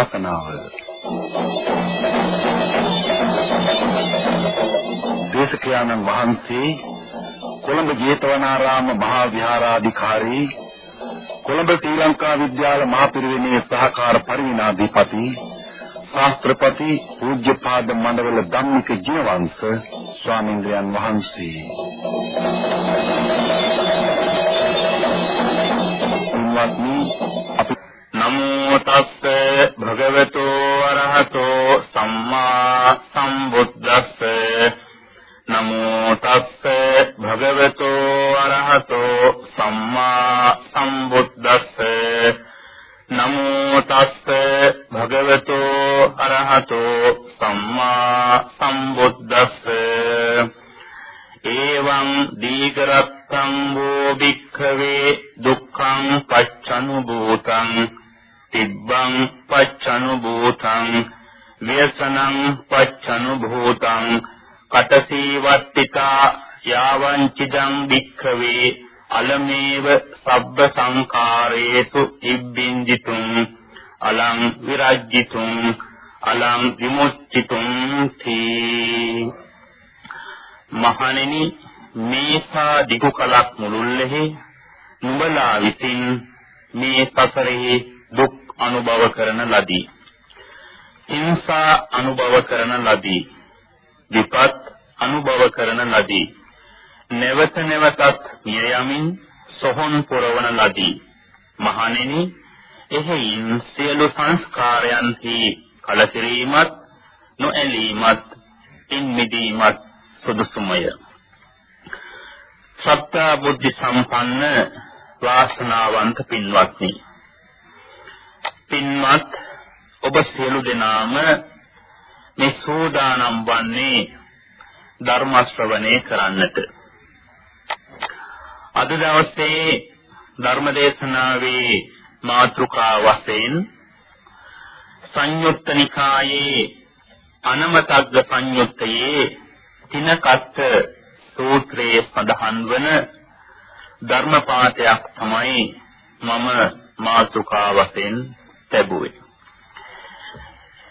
ධර්මානුශාසනාව දේශකයන්න් වහන්සේ කොළඹ ජේතවනාරාම මහා විහාරාධිකාරී කොළඹ ශ්‍රී ලංකා විද්‍යාල මහපිරිවෙනේ සහකාර පරිවිනාධිපති ශාස්ත්‍රපති පූජ්‍යපාද මණ්ඩල ධම්මික ජීවංශ ස්වාමීන්ද්‍රයන් වහන්සේ. පින්වත්නි අපි නමෝ තස්ස භගවතු අරහතෝ සම්මා සම්බුද්දස්ස. නමෝ තස්ස භගවතු අරහතෝ සම්මා සම්බුද්දස්ස. නමෝ තස්ස භගවතු අරහතෝ සම්මා සම්බුද්දස්ස. එවං දීඝරත්තං වූ භික්ඛවේ දුක්ඛං පච්චනුභූතං තිබ්බං පච්චනුභූතං ව්‍යසනං පච්චනුභූතං කටසීවත්තිකා යාවං චිදං භික්ඛවේ අලමේව සබ්බ සංකාරේසු ඉබ්බින්දිතුං අලං විරජ්ජිතුං අලං විමුක්තිතුං තී. මහණෙනි මේසා දිගු කලක් මුළුල්ලෙහි නුඹලා විසින් මේ සසරෙහි දුක් අනුභව කරන ලදී. හිංසා අනුභව කරන ලදී. විපත් අනුභව කරන ලදී. නැවත නැවතත් මිය යමින් සොහොන් පුරවන ලදී. මහණෙනි එහෙයින් සියලු සංස්කාරයන්හි කලකිරීමත් නොඇලීමත් ඉන් මිදීමත් සුදුසුමය. සත්‍ය බුද්ධ සම්පන්න වාසනාවන්ත පින්වත්නි. පින්වත් ඔබ සියලු දෙනාම මේ සෝදානම් වන්නේ ධර්ම ශ්‍රවණය කරන්නට. අද දවසේ ධර්ම දේශනාවේ මාතෘකා වශයෙන් සංයුක්ත නිකායේ අනමතග්ග සංයුත්තයේ තිනකත් සූත්‍රයේ සඳහන් වන ධර්ම පාඨයක් තමයි මම මාතෘකා වශයෙන් ලැබුවේ.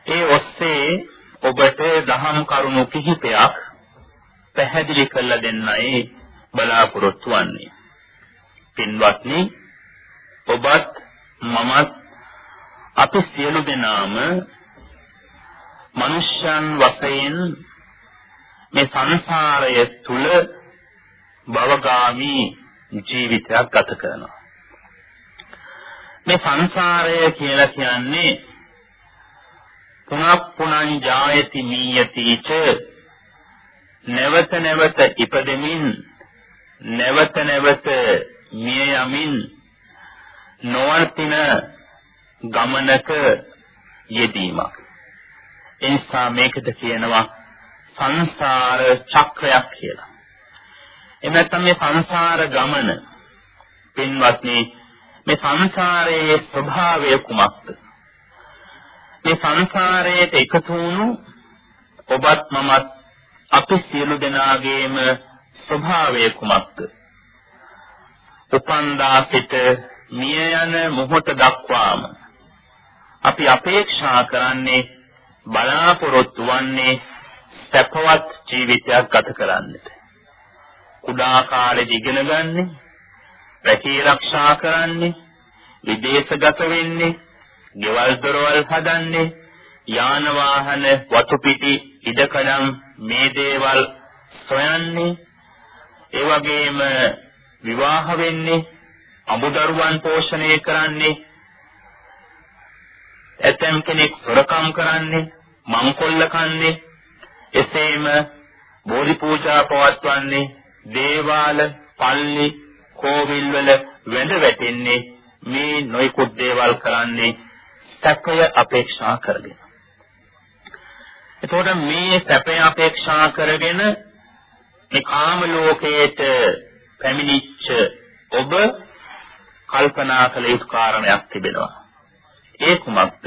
ඒ ඔස්සේ ඔබට දහම් කරුණු කිහිපයක් පැහැදිලි කරලා දෙන්නයි බලාපොරොත්තු වෙන්නේ. පින්වත්නි ඔබත් මමත් අපි සියලු දෙනාම මනුෂ්‍යයන් වශයෙන් මේ සංසාරය තුල භවගාමි ජීවිතයක් ගත කරනවා. මේ සංසාරය කියලා කියන්නේ පුනක් පුනං ජායති මීයති ච නැවත නැවත ඉපදෙමින් නැවත නැවත මිය යමින් නොවර්තින ගමනක යෙදීමක්. එනිසා මේකට කියනවා සංසාර චක්‍රයක් කියලා. එහෙම නැත්නම් මේ සංසාර ගමන පින්වත්නි මේ සංසාරයේ ස්වභාවය කුමක්ද? මේ සංසාරයට එකතු වුණු ඔබත් මමත් අපි සියලු දෙනාගේම ස්වභාවය කුමක්ද? උපන්දා සිට මිය යන මොහොත දක්වාම අපි අපේක්ෂා කරන්නේ බලාපොරොත්තු වන්නේ සැපවත් ජීවිතයක් ගත කරන්නට. කුඩා කාලේ ඉගෙන ගන්නේ, රැකී ආරක්ෂා කරන්නේ, විදේශගත වෙන්නේ, ගෙවල් දොරවල් හදන්නේ, යාන වාහන වතු පිටි ඉඩකඩම් මේ දේවල් සොයන්නේ, ඒ වගේම විවාහ වෙන්නේ, අමුදරුවන් පෝෂණය කරන්නේ, ඇතම් කෙනෙක් සොරකම් කරන්නේ, මංකොල්ල කන්නේ, එසේම බෝධි පූජා පවත්වන්නේ දේවාල, පල්ලි, කෝවිල්වල වැඳ වැටෙන්නේ මේ නොයිකුත් දේවල් කරන්නේ සැපය අපේක්ෂා කරගෙන. එතකොට මේ සැපය අපේක්ෂා කරගෙන මේ කාම ලෝකයට පැමිණිච්ච ඔබ කල්පනා කළ යුතු කාරණයක් තිබෙනවා. ඒ කුමක්ද?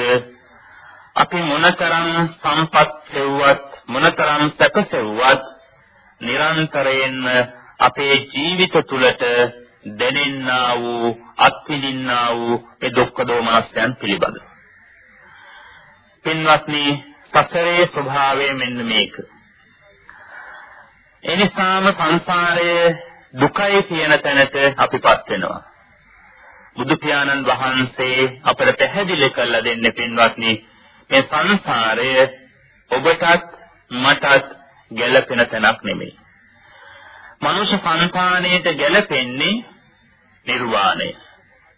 අපි මොනතරම් සම්පත් ලැබුවත් මොනතරම් සැපසෙව්වත් නිරන්තරයෙන්ම අපේ ජීවිත තුළට දැනෙන්නා වූ අත්විඳින්නා වූ ඒ දුක්ඛ දෝමනස්යන් පිළිබඳ පින්වත්නි සසරේ ස්වභාවය මෙන්න මේක. එනිසාම සංසාරයේ දුකයි කියන තැනට අපිපත් වෙනවා. බුදු පියාණන් වහන්සේ අපට පැහැදිලි කරලා දෙන්නේ පින්වත්නි මේ සංසාරය ඔබටත් මටත් ගැළපෙන තැනක් නෙමෙයි. මනුෂ්‍ය සංකාණයට ගැළපෙන්නේ නිර්වාණය.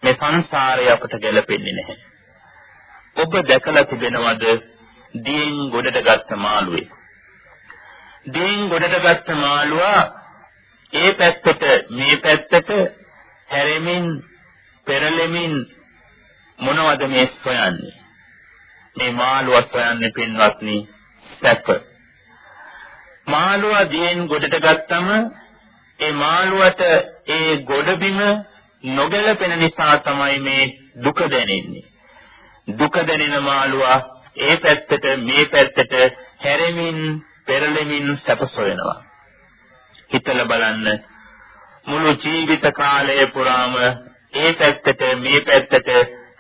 මේ සංසාරය අපට ගැළපෙන්නේ නැහැ. ඔබ දැකලා තිබෙනවද දියෙන් ගොඩට ගත්ත මාළුවේ? දියෙන් ගොඩට ගත්ත මාළුවා ඒ පැත්තට මේ පැත්තට හැරෙමින් පෙරලෙමින් මොනවද මේ සොයන්නේ? මේ මාළුවා සොයන්නේ පින්වත්නි සැප. මාළුවා දියෙන් ගොඩට ගත්තම ඒ මාළුවට ඒ ගොඩබිම නොගැලපෙන නිසා තමයි මේ දුක දැනෙන්නේ. දුක දැනෙන මාළුවා ඒ පැත්තට මේ පැත්තට හැරෙමින් පෙරලෙමින් සැප සොයනවා. හිතලා බලන්න මුළු ජීවිත කාලය පුරාම ඒ පැත්තට මේ පැත්තට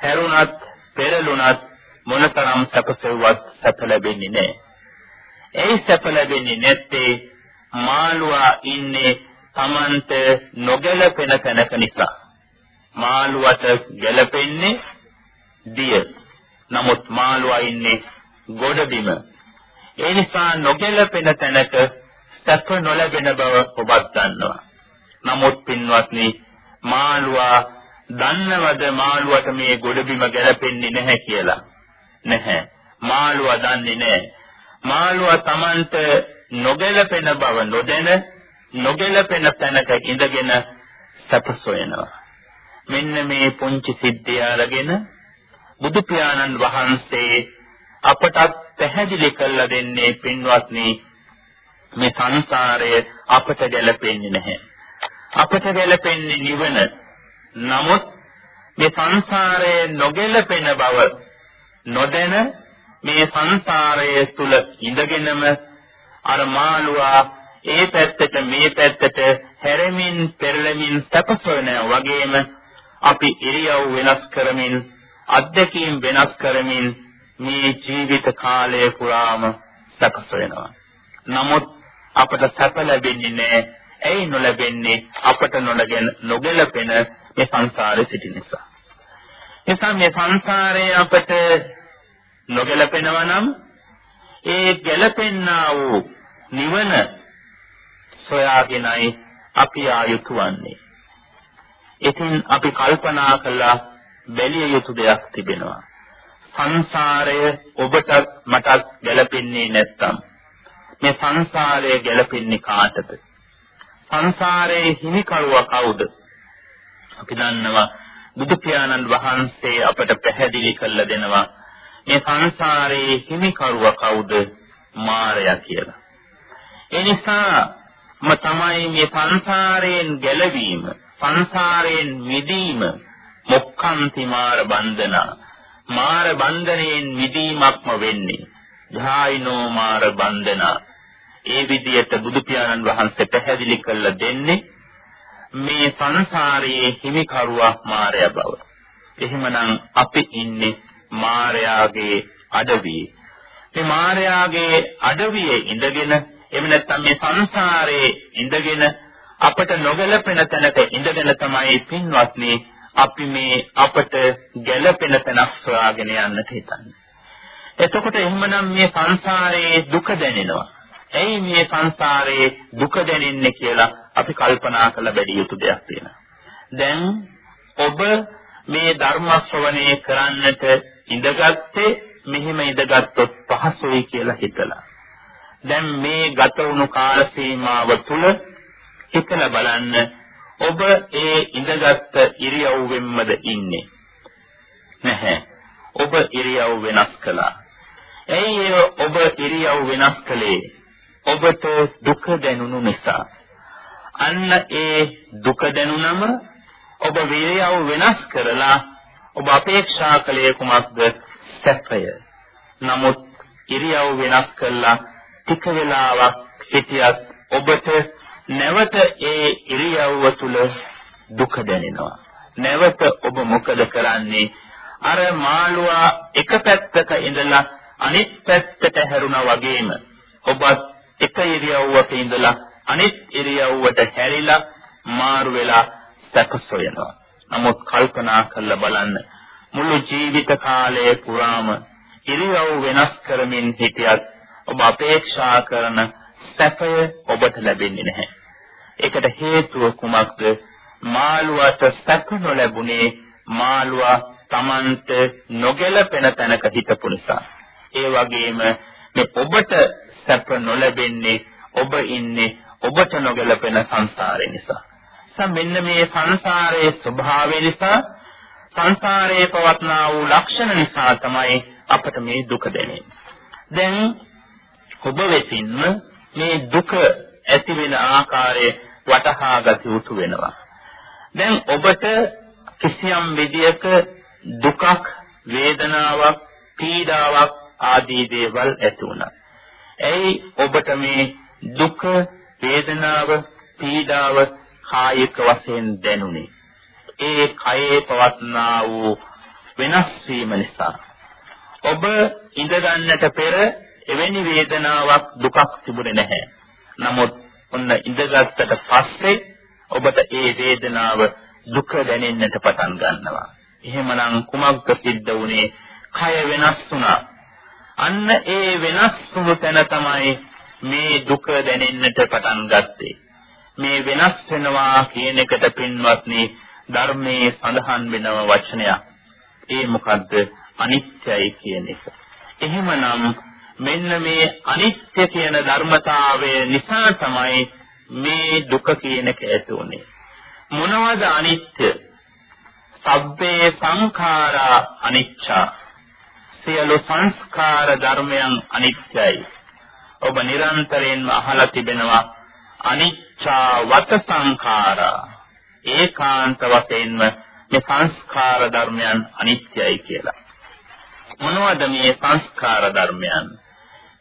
හැරුණත් පෙරළුණත් මොනතරම් සැපසෙව්වත් සැප ලැබෙන්නේ නැහැ. ඒ සැප ලැබෙන්නේ නැත්තේ මාළුවා ඉන්නේ Tamante නොගැලපෙන තැනක නිසා. මාළුවට ගැලපෙන්නේ දිය. නමුත් මාළුවා ඉන්නේ ගොඩබිම. ඒ නිසා නොගැලපෙන තැනක සැප නොලැබෙන බව ඔබත් දන්නවා. නමුත් පින්වත්නි මාළුවා දන්නවද මාළුවට මේ ගොඩබිම ගැලපෙන්නේ නැහැ කියලා? නැහැ. මාළුවා දන්නේ නැහැ. මාළුවා Tamanට නොගැලපෙන බව නොදැන නොගැලපෙන තැනක ඉඳගෙන සැප සොයනවා. මෙන්න මේ පුංචි සිද්ධිය අරගෙන බුදු පියාණන් වහන්සේ අපට පැහැදිලි කරලා දෙන්නේ පින්වත්නි මේ සංසාරය අපට ගැලපෙන්නේ නැහැ. අපට ගැලපෙන්නේ නිවන. නමුත් මේ සංසාරයේ නොගැලපෙන බව නොදැන මේ සංසාරයේ තුල ඉඳගෙනම අර මාළුවා ඒ පැත්තට මේ පැත්තට හැරෙමින් පෙරළමින් සැපසොයනවා වගේම අපි ඉරියව් වෙනස් කරමින් අත්දැකීම් වෙනස් කරමින් මේ ජීවිත කාලය පුරාම සැපසොයනවා. නමුත් අපට සැප ලැබෙන්නේ නැහැ. ඇයි නොලැබෙන්නේ? අපට නොලගෙන නොගැලපෙන මේ සංසාරේ සිටි නිසා. එසම් මේ සංසාරයේ අපට නොගැලපෙනවා නම් ඒ ගැලපෙන්නා වූ නිවන සොයාගෙනයි අපි ආයුතු වන්නේ. ඉතින් අපි කල්පනා කළා බැලිය යුතු දෙයක් තිබෙනවා. සංසාරය ඔබටත් මටත් ගැලපෙන්නේ නැත්තම් මේ සංසාරය ගැලපෙන්නේ කාටද? සංසාරයේ හිමිකරුවා කවුද? අපි දන්නවා බුදු පියාණන් වහන්සේ අපට පැහැදිලි කරලා දෙනවා මේ සංසාරයේ හිමිකරුවා කවුද? මායя කියලා. ඒ නිසා ම තමයි මේ සංසාරයෙන් ගැලවීම සංසාරයෙන් මිදීම මොක්ඛන්ති මාර බන්ධනා මාර බන්ධනයෙන් මිදීමක්ම වෙන්නේ ධායිනෝ මාර බන්ධනා ඒ විදිහට බුදු පියාණන් වහන්සේ පැහැදිලි කරලා දෙන්නේ මේ සංසාරයේ හිමිකරුවා මායя බව. එහෙමනම් අපි ඉන්නේ මායාගේ අඩවියේ. මේ මායාගේ අඩවියේ ඉඳගෙන එහෙම නැත්නම් මේ සංසාරයේ ඉඳගෙන අපට නොගැලපෙන තැනක ඉඳගෙන තමයි පින්වත්නි අපි මේ අපට ගැළපෙන තැනක් සොයාගෙන යන්නට හිතන්නේ. එතකොට එහෙමනම් මේ සංසාරයේ දුක දැනෙනවා. ඇයි මේ සංසාරයේ දුක දැනෙන්නේ කියලා අපි කල්පනා කරලා බැලිය යුතු දෙයක් තියෙනවා. දැන් ඔබ මේ ධර්ම ශ්‍රවණය කරන්නට ඉඳගත්තේ මෙහෙම ඉඳගත්ොත් පහසුයි කියලා හිතලා. දැන් මේ ගත වුණු කාල සීමාව තුල හිතලා බලන්න ඔබ ඒ ඉඳගත් ඉරියව්වෙන්මද ඉන්නේ? නැහැ. ඔබ ඉරියව් වෙනස් කළා. එයි ඔබ ඉරියව් වෙනස් කළේ? ඔබට දුක දැනුණු නිසා. අන්න ඒ දුක දැනුනම ඔබ ඉරියව් වෙනස් කරලා ඔබ අපේක්ෂා කළේ කුමක්ද? සැපය. නමුත් ඉරියව් වෙනස් කළා ටික වෙලාවක් හිටියත් ඔබට නැවත ඒ ඉරියව්ව තුල දුක දැනෙනවා. නැවත ඔබ මොකද කරන්නේ? අර මාළුවා එක පැත්තක ඉඳලා අනිත් පැත්තට හැරුණා වගේම ඔබත් එක ඉරියව්වක ඉඳලා අනිත් ඉරියව්වට හැරිලා මාරු වෙලා සැකසොයනවා. නමුත් කල්පනා කරලා බලන්න මුළු ජීවිත කාලය පුරාම ඉරියව් වෙනස් කරමින් හිටියත් ඔබ අපේක්ෂා කරන සැපය ඔබට ලැබෙන්නේ නැහැ. ඒකට හේතුව කුමක්ද? මාළුවට සැප නොලැබුණේ මාළුවා Tamanට නොගැලපෙන තැනක හිටපු නිසා. ඒ වගේම මේ ඔබට සැප නොලැබෙන්නේ ඔබ ඉන්නේ ඔබට නොගැලපෙන සංසාරේ නිසා. සම් මෙන්න මේ සංසාරයේ ස්වභාවය නිසා සංසාරයේ පවත්නා වූ ලක්ෂණ නිසා තමයි අපට මේ දුක දැනෙන්නේ. දැන් ඔබ වෙතින්ම මේ දුක ඇති වෙන ආකාරය වටහා ගත යුතු වෙනවා. දැන් ඔබට කිසියම් විදියක දුකක්, වේදනාවක්, පීඩාවක් ආදී දේවල් ඇති වුණා. ඇයි ඔබට මේ දුක, වේදනාව, පීඩාව කායික වශයෙන් දැනුනේ? ඒ කයේ පවත්නා වූ වෙනස් වීම නිසා. ඔබ ඉඳ ගන්නට පෙර එවැනි වේදනාවක් දුකක් තිබුණේ නැහැ. නමුත් ඔන්න ඉඳගත්තට පස්සේ ඔබට ඒ වේදනාව දුක දැනෙන්නට පටන් ගන්නවා. එහෙමනම් කුමක්ද සිද්ධ වුනේ? කය වෙනස් වුණා. අන්න ඒ වෙනස් වුණු තැන තමයි මේ දුක දැනෙන්නට පටන් ගත්තේ. මේ වෙනස් වෙනවා කියන එකට පින්වත්නි ධර්මයේ සඳහන් වෙනව වචනයක්. ඒ මොකද්ද? අනිත්‍යයි කියන එක. එහෙමනම් මෙන්න මේ අනිත්‍ය කියන ධර්මතාවය නිසා තමයි මේ දුක කියන එක ඇති උනේ. මොනවද අනිත්‍ය? සබ්බේ සංඛාරා අනිච්චා. සියලු සංස්කාර ධර්මයන් අනිත්‍යයි. ඔබ නිරන්තරයෙන්ම අහලා තිබෙනවා අනිච්චා වත සංඛාරා. ඒකාන්ත වශයෙන්ම මේ සංස්කාර ධර්මයන් අනිත්‍යයි කියලා. මොනවද මේ සංස්කාර ධර්මයන්?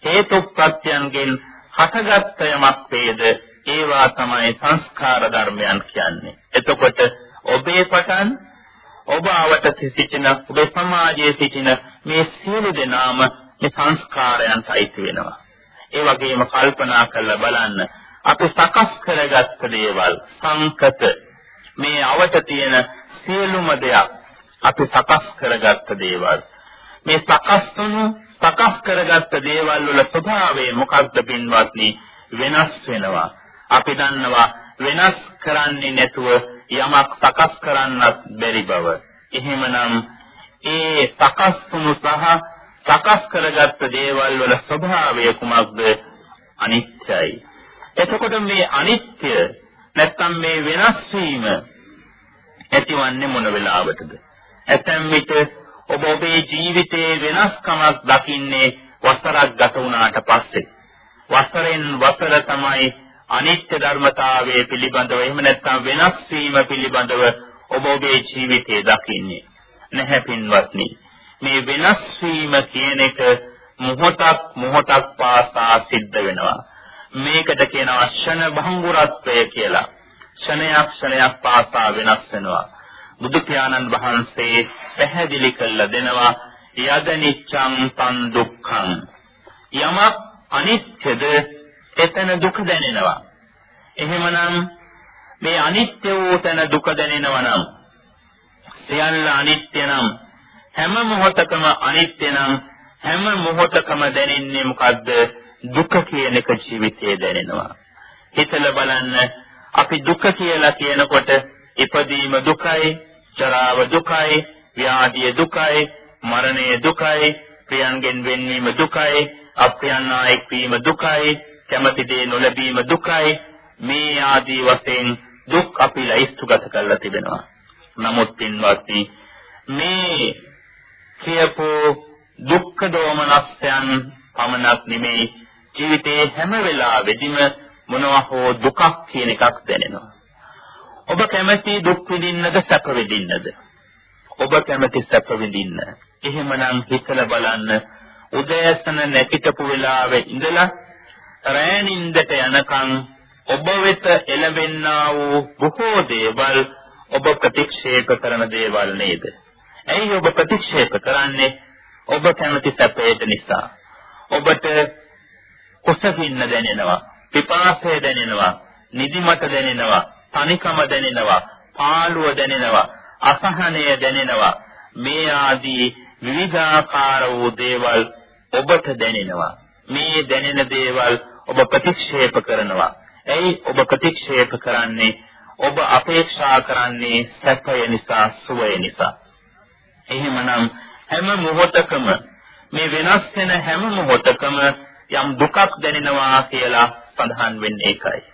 හේතු ප්‍රත්‍යයන්ගෙන් හටගත් යමක් වේද ඒවා තමයි සංස්කාර ධර්මයන් කියන්නේ. එතකොට ඔබේ පටන් ඔබ ආවට සිටින ඔබේ සමාජයේ සිටින මේ සියලු දෙනාම මේ සංස්කාරයන් සහිත වෙනවා. ඒ වගේම කල්පනා කරලා බලන්න අපි සකස් කරගත්ත දේවල් සංකත මේ අවට තියෙන සියලුම දෙයක් අපි සකස් කරගත්ත දේවල් මේ සකස් වුණු සකස් කරගත්ත දේවල් වල ස්වභාවය මොකක්ද පින්වත්නි? වෙනස් වෙනවා. අපි දන්නවා වෙනස් කරන්නේ නැතුව යමක් සකස් කරන්නත් බැරි බව. එහෙමනම් ඒ සකස් වුණු සහ සකස් කරගත්ත දේවල් වල ස්වභාවය කුමක්ද? අනිත්‍යයි. එතකොට මේ අනිත්‍ය නැත්තම් මේ වෙනස් වීම ඇතිවන්නේ මොන වෙලාවටද? ඇතැම් විට ඔබ ඔබේ ජීවිතයේ වෙනස්කමක් දකින්නේ වසරක් ගත වුණාට පස්සේ. වසරෙන් වසර තමයි අනිත්‍ය ධර්මතාවයේ පිළිබඳව එහෙම නැත්නම් වෙනස් වීම පිළිබඳව ඔබ ඔබේ ජීවිතයේ දකින්නේ. නැහැ පින්වත්නි. මේ වෙනස් වීම කියන එක මොහොතක් මොහොතක් පාසා සිද්ධ වෙනවා. මේකට කියනවා ක්ෂණ භංගුරත්වය කියලා. ක්ෂණයක් ක්ෂණයක් පාසා වෙනස් වෙනවා. බුදු පියාණන් වහන්සේ පැහැදිලි කළ දෙනවා යදනිච්ඡං තන් දුක්ඛං. යමක් අනිත්‍යද එතන දුක දැනෙනවා. එහෙමනම් මේ අනිත්‍ය වූ තැන දුක දැනෙනවා නම් සියල්ල අනිත්‍ය නම් හැම මොහොතකම අනිත්‍ය නම් හැම මොහොතකම දැනෙන්නේ මොකද්ද? දුක කියන එක ජීවිතයේ දැනෙනවා. හිතලා බලන්න අපි දුක කියලා කියනකොට ඉපදීම දුකයි ජරාව දුකයි, ව්‍යාධිය දුකයි, මරණය දුකයි, ප්‍රියන්ගෙන් වෙන්වීම දුකයි, අප්‍රියන්නායක වීම දුකයි, කැමැති දේ නොලැබීම දුකයි. මේ ආදී වශයෙන් දුක් අපි ලයිස්තුගත කරලා තිබෙනවා. නමුත් පින්වත්නි මේ කියපෝ දුක්ඛ දෝමනස්යන් පමණක් නෙමෙයි ජීවිතයේ හැම වෙලාවෙදිම මොනවා හෝ දුකක් කියන එකක් දැනෙනවා. ඔබ කැමති දුක් විඳින්නද සැප විඳින්නද? ඔබ කැමති සැප විඳින්න. එහෙමනම් හිතලා බලන්න උදෑසන නැගිටපු වෙලාවේ ඉඳලා රැණින්දට යනකම් ඔබ වෙත එළවෙන්නා වූ බොහෝ දේවල් ඔබ ප්‍රතික්ෂේප කරන දේවල් නේද? ඇයි ඔබ ප්‍රතික්ෂේප කරන්නේ? ඔබ කැමති සැපයට නිසා. ඔබට කුසකින්න දැනෙනවා, පිපාසය දැනෙනවා, නිදිමත දැනෙනවා, තනිකම දැනෙනවා, පාළුව දැනෙනවා, අසහනය දැනෙනවා. මේ ආදී විවිධාකාර වූ දේවල් ඔබට දැනෙනවා. මේ දැනෙන දේවල් ඔබ ප්‍රතික්ෂේප කරනවා. ඇයි ඔබ ප්‍රතික්ෂේප කරන්නේ? ඔබ අපේක්ෂා කරන්නේ සැපය නිසා, සුවය නිසා. එහෙමනම් හැම මොහොතකම මේ වෙනස් වෙන හැම මොහොතකම යම් දුකක් දැනෙනවා කියලා සඳහන් වෙන්නේ ඒකයි.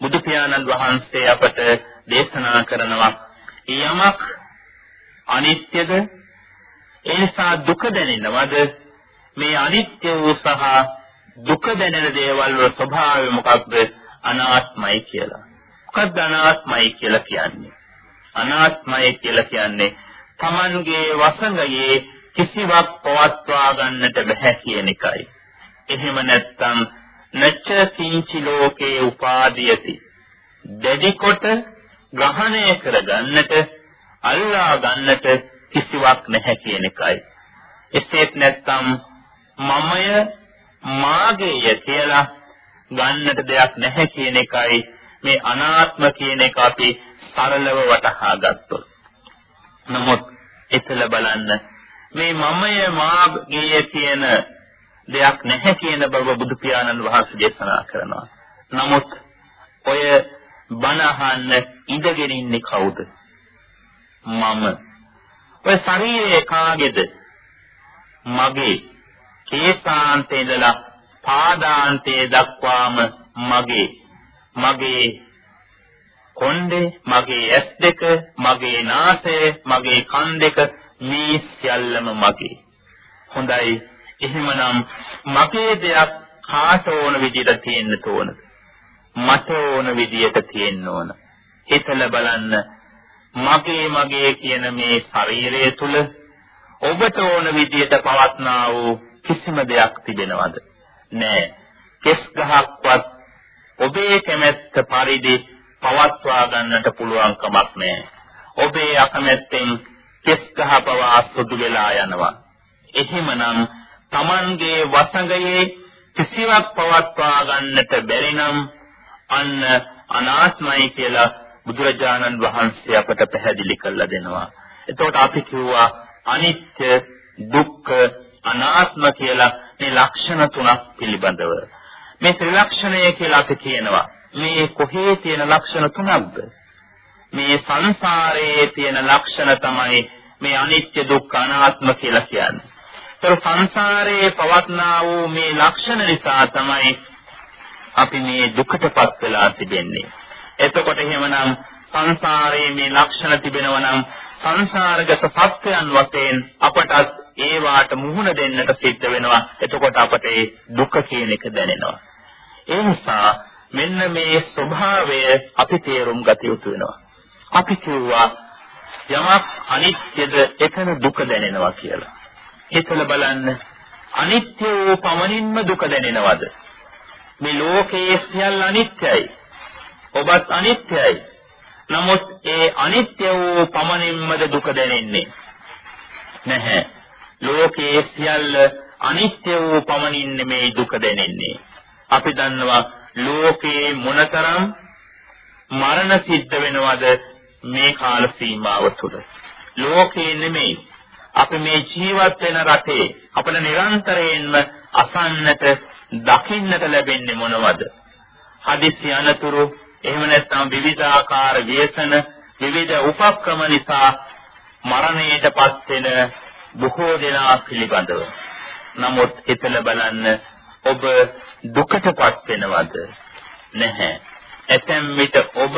බුදු පියාණන් වහන්සේ අපට දේශනා කරනවා යමක් අනිත්‍යද ඒ නිසා දුක දැනෙනවද මේ අනිත්‍ය වූ සහ දුක දැනෙන දේවල් වල ස්වභාවය මොකක්ද අනාත්මයි කියලා. මොකක්ද අනාත්මයි කියලා කියන්නේ? අනාත්මයි කියලා කියන්නේ Tamanගේ වසඟයේ කිසිවක් පවත්වා ගන්නට බැහැ කියන එකයි. එහෙම නැත්නම් නච්ච කිංචි ලෝකේ උපාදීයති. දෙඩි කොට ග්‍රහණය කරගන්නට අල්ලා ගන්නට කිසිවක් නැහැ කියන එකයි. එසේත් නැත්නම් මමය මාගේය කියලා ගන්නට දෙයක් නැහැ කියන එකයි මේ අනාත්ම කියන එක අපි සරලව වටහා ගත්තොත්. නමුත් එතල බලන්න මේ මමය මාගේ කියන දෙයක් නැහැ කියන බව බුදු පියාණන් වහන්සේ දේශනා කරනවා. නමුත් ඔය බණ අහන්න ඉඳගෙන ඉන්නේ කවුද? මම. ඔය ශරීරය කාගේද? මගේ. කේසාන්තේ ඉඳලා පාදාන්තයේ දක්වාම මගේ. මගේ කොණ්ඩේ, මගේ ඇස් දෙක, මගේ නාසය, මගේ කන් දෙක මේ සියල්ලම මගේ. හොඳයි. එහෙමනම් මගේ දෙයක් කාට ඕන විදිහට තියෙන්න ඕනද? මට ඕන විදිහට තියෙන්න ඕන. හිතලා බලන්න මගේ මගේ කියන මේ ශරීරය තුල ඔබට ඕන විදිහට පවත්නා වූ කිසිම දෙයක් තිබෙනවද? නෑ. කෙස් ගහක්වත් ඔබේ කැමැත්ත පරිදි පවත්වා ගන්නට පුළුවන් කමක් නෑ. ඔබේ අකමැත්තෙන් කෙස් ගහ පවා සුදු වෙලා යනවා. එහෙමනම් Tamanගේ වසඟයේ කිසිවක් පවත්වා ගන්නට බැරි නම් අන්න අනාත්මයි කියලා බුදුරජාණන් වහන්සේ අපට පැහැදිලි කරලා දෙනවා. එතකොට අපි කිව්වා අනිත්‍ය, දුක්ඛ, අනාත්ම කියලා මේ ලක්ෂණ තුනක් පිළිබඳව. මේ ත්‍රිලක්ෂණය කියලා අපි කියනවා. මේ කොහේ තියෙන ලක්ෂණ තුනක්ද? මේ සංසාරයේ තියෙන ලක්ෂණ තමයි මේ අනිත්‍ය දුක්ඛ අනාත්ම කියලා කියන්නේ. ඒතර සංසාරයේ පවත්නා වූ මේ ලක්ෂණ නිසා තමයි අපි මේ දුකටපත් වෙලා තිබෙන්නේ. එතකොට එහෙමනම් සංසාරයේ මේ ලක්ෂණ තිබෙනවා නම් සංසාරගත සත්‍යයන් වශයෙන් අපට ඒ වාට මුහුණ දෙන්නට සිද්ධ වෙනවා. එතකොට අපට ඒ දුක කියන එක දැනෙනවා. ඒ නිසා මෙන්න මේ ස්වභාවය අපි තේරුම් ගත යුතු වෙනවා. අපි කිව්වා යමක් අනිත්‍යද එතන දුක දැනෙනවා කියලා. හිතලා බලන්න අනිත්‍ය වූ පමණින්ම දුක දැනෙනවද? මේ ලෝකයේ සියල්ල අනිත්‍යයි. ඔබත් අනිත්‍යයි. නමුත් ඒ අනිත්‍ය වූ පමණින්මද දුක දැනෙන්නේ? නැහැ. ලෝකයේ සියල්ල අනිත්‍ය වූ පමණින් නෙමේ දුක දැනෙන්නේ. අපි දන්නවා ලෝකේ මොනතරම් මරණ සිද්ධ වෙනවද මේ කාල සීමාව තුළ. ලෝකේ නෙමෙයි අපි මේ ජීවත් වෙන රටේ අපිට නිරන්තරයෙන්ම අසන්නට දකින්නට ලැබෙන්නේ මොනවද? හදිසි අනතුරු එහෙම නැත්නම් විවිධාකාර ව්‍යසන විවිධ උපක්‍රම නිසා මරණයටපත් වෙන බොහෝ දෙනා පිළිබඳව. නමුත් හිතලා බලන්න ඔබ දුකටපත් වෙනවද? නැහැ. ඇතැම් විට ඔබ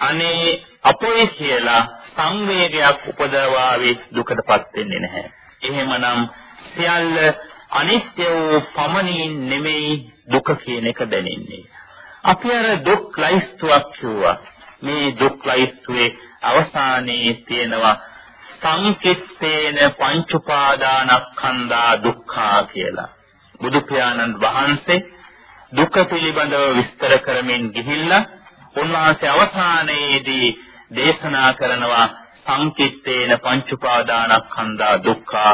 අනේ අපොයි කියලා සංවේගයක් උපදවාවේ දුකටපත් වෙන්නේ නැහැ. එහෙමනම් සියල්ල අනිත්‍ය වූ පමණින් නෙමෙයි දුක කියන එක දැනෙන්නේ. අපි අර දුක් ලයිස්තුවක් කිව්වා. මේ දුක් ලයිස්තුවේ අවසානයේ තියෙනවා සංකිට්ඨේන පංච උපාදානස්කන්ධා දුක්ඛා කියලා. බුදු පියාණන් වහන්සේ දුක පිළිබඳව විස්තර කරමින් ගිහිල්ලා උන්වහන්සේ අවසානයේදී දේශනා කරනවා සංකිට්ඨේන පංච උපාදානස්කන්ධා දුක්ඛා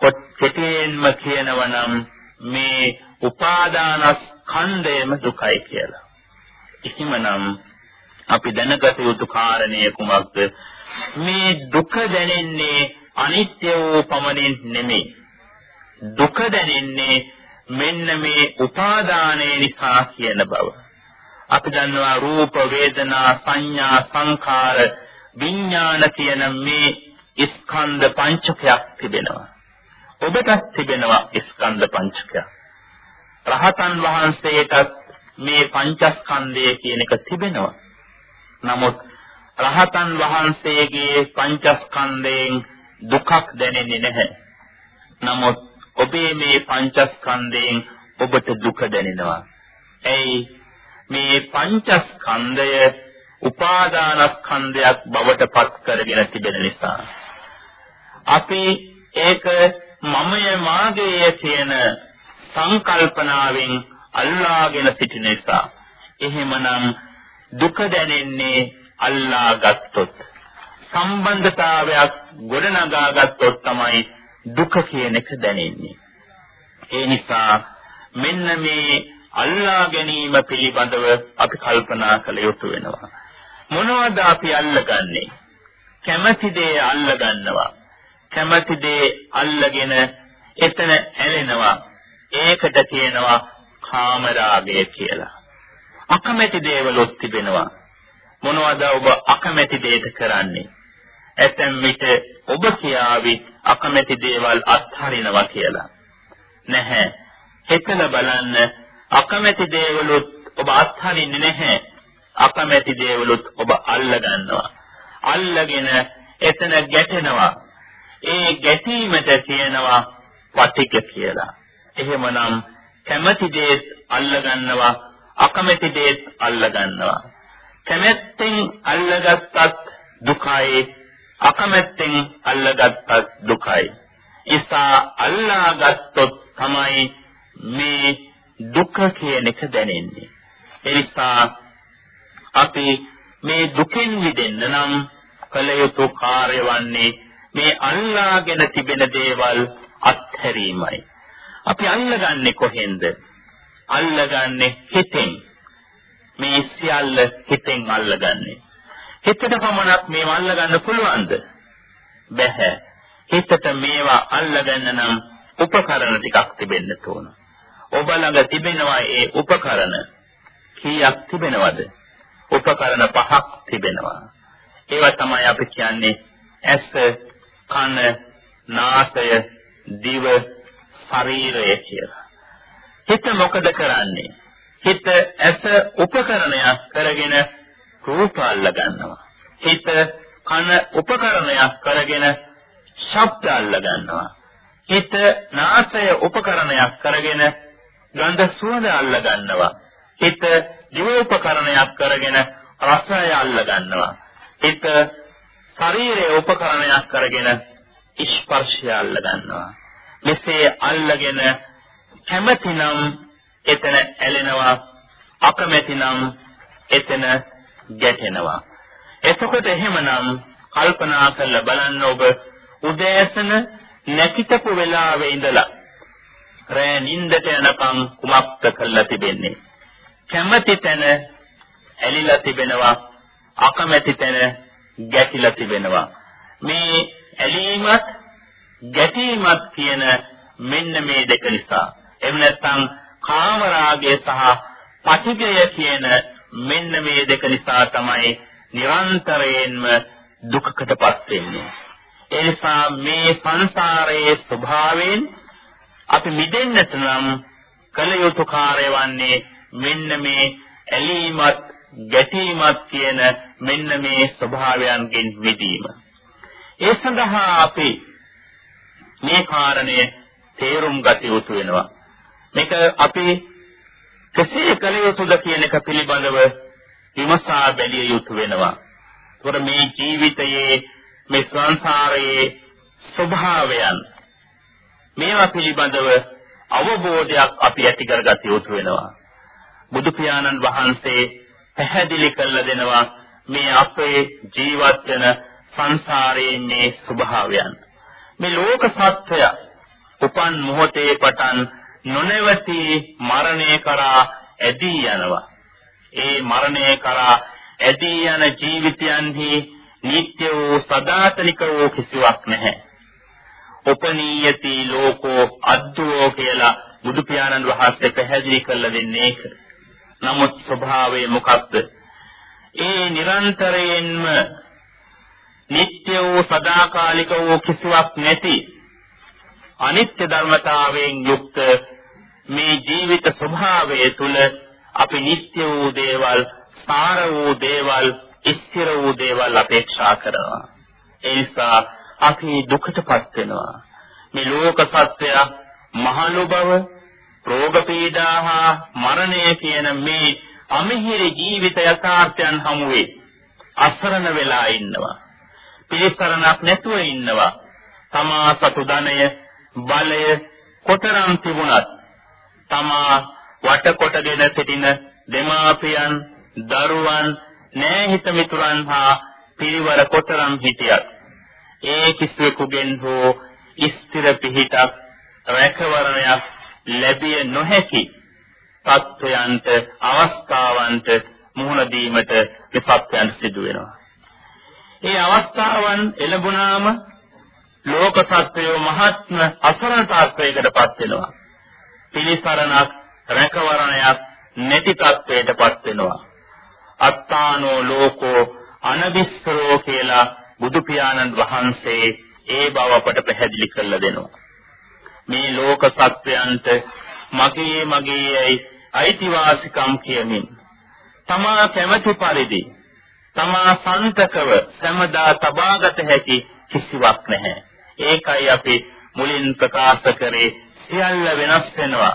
කොට්ටේන්ම කියනවනම් මේ උපාදානස්කන්ධයම දුකයි කියලා. එහෙමනම් අපි දැනගත යුතු කාරණය කුමක්ද? මේ දුක දැනෙන්නේ අනිත්‍ය වූ පමණින් නෙමෙයි. දුක දැනෙන්නේ මෙන්න මේ උපාදානය නිසා කියන බව. අපි දන්නවා රූප වේදනා සංඥා සංඛාර විඥාන කියන මේ ස්කන්ධ පංචකයක් තිබෙනවා. ඔබටත් තිබෙනවා ස්කන්ධ පංචකයක්. රහතන් වහන්සේටත් මේ පංචස්කන්ධය කියන එක තිබෙනවා. නමුත් රහතන් වහන්සේගේ පංචස්කන්ධයෙන් දුකක් දැනෙන්නේ නැහැ. නමුත් ඔබේ මේ පංචස්කන්ධයෙන් ඔබට දුක දැනෙනවා. ඇයි මේ පංචස්කන්ධය උපාදානස්කන්ධයක් බවට පත් කරගෙන තිබෙන නිසා. අපි ඒක මමය මාගේය කියන සංකල්පනාවෙන් අල්ලාගෙන සිටින නිසා. එහෙමනම් දුක දැනෙන්නේ අල්ලා ගත්තොත් සම්බන්ධතාවයක් ගොඩනගා ගත්තොත් තමයි දුක කියන එක දැනෙන්නේ. ඒ නිසා මෙන්න මේ අල්ලා ගැනීම පිළිබඳව අපි කල්පනා කළ යුතු වෙනවා මොනවද අපි අල්ලගන්නේ කැමැති දේ අල්ලගන්නවා කැමැති දේ අල්ලගෙන එතන ඇලෙනවා ඒකට කියනවා කාමරාගය කියලා. අකමැති දේවලුත් තිබෙනවා. මොනවද ඔබ අකමැති දේට කරන්නේ? ඇතැම් විට ඔබ කියාවි අකමැති දේවල් අත්හරිනවා කියලා. නැහැ. හිතලා බලන්න අකමැති දේවලුත් ඔබ අත්හරින්නේ නැහැ. අකමැති දේවලුත් ඔබ අල්ල ගන්නවා. අල්ලගෙන එතන ගැටෙනවා. ඒ ගැටීමට කියනවා පටික කියලා. එහෙමනම් කැමැති දේත් අල්ලගන්නවා අකමැති දේත් අල්ලගන්නවා කැමැත්තෙන් අල්ලගත්තත් දුකයි අකමැත්තෙන් අල්ලගත්තත් දුකයි ඉසා අල්ලාගත්තොත් තමයි මේ දුක කියන එක දැනෙන්නේ එනිසා අපි මේ දුකෙන් මිදෙන්න නම් කළ යුතු කාර්ය වන්නේ මේ අල්ලාගෙන තිබෙන දේවල් අත්හැරීමයි අපි අල්ලගන්නේ කොහෙන්ද? අල්ලගන්නේ හිතෙන්. මේ සියල්ල හිතෙන් අල්ලගන්නේ. හිතට පමණක් මේව අල්ලගන්න පුළුවන්ද? බැහැ. හිතට මේවා අල්ලගන්න නම් උපකරණ ටිකක් තිබෙන්න ඕන. ඔබ ළඟ තිබෙනවා ඒ උපකරණ. කීයක් තිබෙනවද? උපකරණ පහක් තිබෙනවා. ඒවා තමයි අපි කියන්නේ ඇස, කන, නාසය, දිව, ශරීරය කියලා. හිත මොකද කරන්නේ? හිත ඇස උපකරණයක් කරගෙන රූප අල්ල ගන්නවා. හිත කන උපකරණයක් කරගෙන ශබ්ද අල්ල ගන්නවා. හිත නාසය උපකරණයක් කරගෙන ගන්ධ සුවඳ අල්ල ගන්නවා. හිත දිව උපකරණයක් කරගෙන රසය අල්ල ගන්නවා. හිත ශරීරයේ උපකරණයක් කරගෙන ස්පර්ශය අල්ල ගන්නවා. මෙසේ අල්ලගෙන කැමැතිනම් එතන ඇලෙනවා අකමැතිනම් එතන ගැටෙනවා එතකොට එහෙමනම් කල්පනා කරලා බලන්න ඔබ උදෑසන නැකිතපු වෙලාවේ ඉඳලා රෑ නිින්දට යනකම් කුමක්ද කරලා තිබෙන්නේ? කැමැති තැන ඇලිලා තිබෙනවා අකමැති තැන ගැටිලා තිබෙනවා. මේ ඇලීමත් ගැටීමක් කියන මෙන්න මේ දෙක නිසා. එහෙම නැත්නම් කාමරාගය සහ පටිඝය කියන මෙන්න මේ දෙක නිසා තමයි නිරන්තරයෙන්ම දුකකටපත් වෙන්නේ. ඒ නිසා මේ සංසාරයේ ස්වභාවයෙන් අපි මිදෙන්නට නම් කල යුතු කාර්ය වන්නේ මෙන්න මේ ඇලීමත් ගැටීමත් කියන මෙන්න මේ ස්වභාවයන්ගෙන් මිදීම ඒ සඳහා අපි මේ කාරණය තේරුම් ගත යුතු වෙනවා. මේක අපි කෙසේ කළ යුතුද කියන එක පිළිබඳව විමසා බැලිය යුතු වෙනවා. ඒතර මේ ජීවිතයේ මේ සංසාරයේ ස්වභාවයන් මේවා පිළිබඳව අවබෝධයක් අපි ඇති කරගත යුතු වෙනවා. බුදු පියාණන් වහන්සේ පැහැදිලි කරලා දෙනවා මේ අපේ ජීවත් වෙන සංසාරයේ මේ ස්වභාවයන්. මේ ලෝක සත්‍යය උපන් මොහොතේ පටන් නොනවති මරණය කරා ඇදී යනවා. ඒ මරණය කරා ඇදී යන ජීවිතයන්හි නිත්‍ය වූ සදාතනික වූ කිසිවක් නැහැ. උපනීයති ලෝකෝ අද්දෝ කියලා බුදු පියාණන් වහන්සේ පැහැදිලි කරලා දෙන්නේ ඒක. නමුත් ස්වභාවය මොකක්ද? ඒ නිරන්තරයෙන්ම නිත්‍ය වූ සදාකාලික වූ කිසිවක් නැති අනිත්‍ය ධර්මතාවයෙන් යුක්ත මේ ජීවිත ස්වභාවය තුල අපි නිත්‍ය වූ දේවල්, සාර වූ දේවල්, ස්ථිර වූ දේවල් අපේක්ෂා කරනවා. ඒ නිසා අපි දුකටපත් වෙනවා. මේ ලෝක සත්‍යය මහලු බව, රෝග පීඩා හා මරණය කියන මේ අමිහිරි ජීවිත යථාර්ථයන් හමුවේ අසරණ වෙලා ඉන්නවා. පිළිසරණක් නැතුව ඉන්නවා. තමා සතු ධනය, බලය කොතරම් තිබුණත් තමා වට කොටගෙන සිටින දෙමාපියන්, දරුවන්, නෑහිත මිතුරන් හා පිරිවර කොතරම් හිටියත් ඒ කිසිවෙකුගෙන් හෝ ස්ථිර පිහිටක් රැකවරණයක් ලැබිය නොහැකි තත්වයන්ට අවස්ථාවන්ට මුහුණ දීමට විපත්යන් සිදු වෙනවා. ඒ අවස්ථාවන් එළඹුණාම ලෝක සත්වයෝ මහත්ම අසරණ තාත්වයකටපත් වෙනවා. පිළිසරණක් රැකවරණයක් නැති තත්වයටපත් වෙනවා. අත්තානෝ ලෝකෝ අනවිස්සරෝ කියලා බුදු පියාණන් වහන්සේ ඒ බව අපට පැහැදිලි කරලා දෙනවා. මේ ලෝක සත්වයන්ට මගේ මගේයි අයිතිවාසිකම් කියමින් තමා කැමැති පරිදි තමා සන්තකව සමදා තබාගත හැකි කිසිවක් නැහැ. ඒකයි අපි මුලින් ප්‍රකාශ කරේ සියල්ල වෙනස් වෙනවා.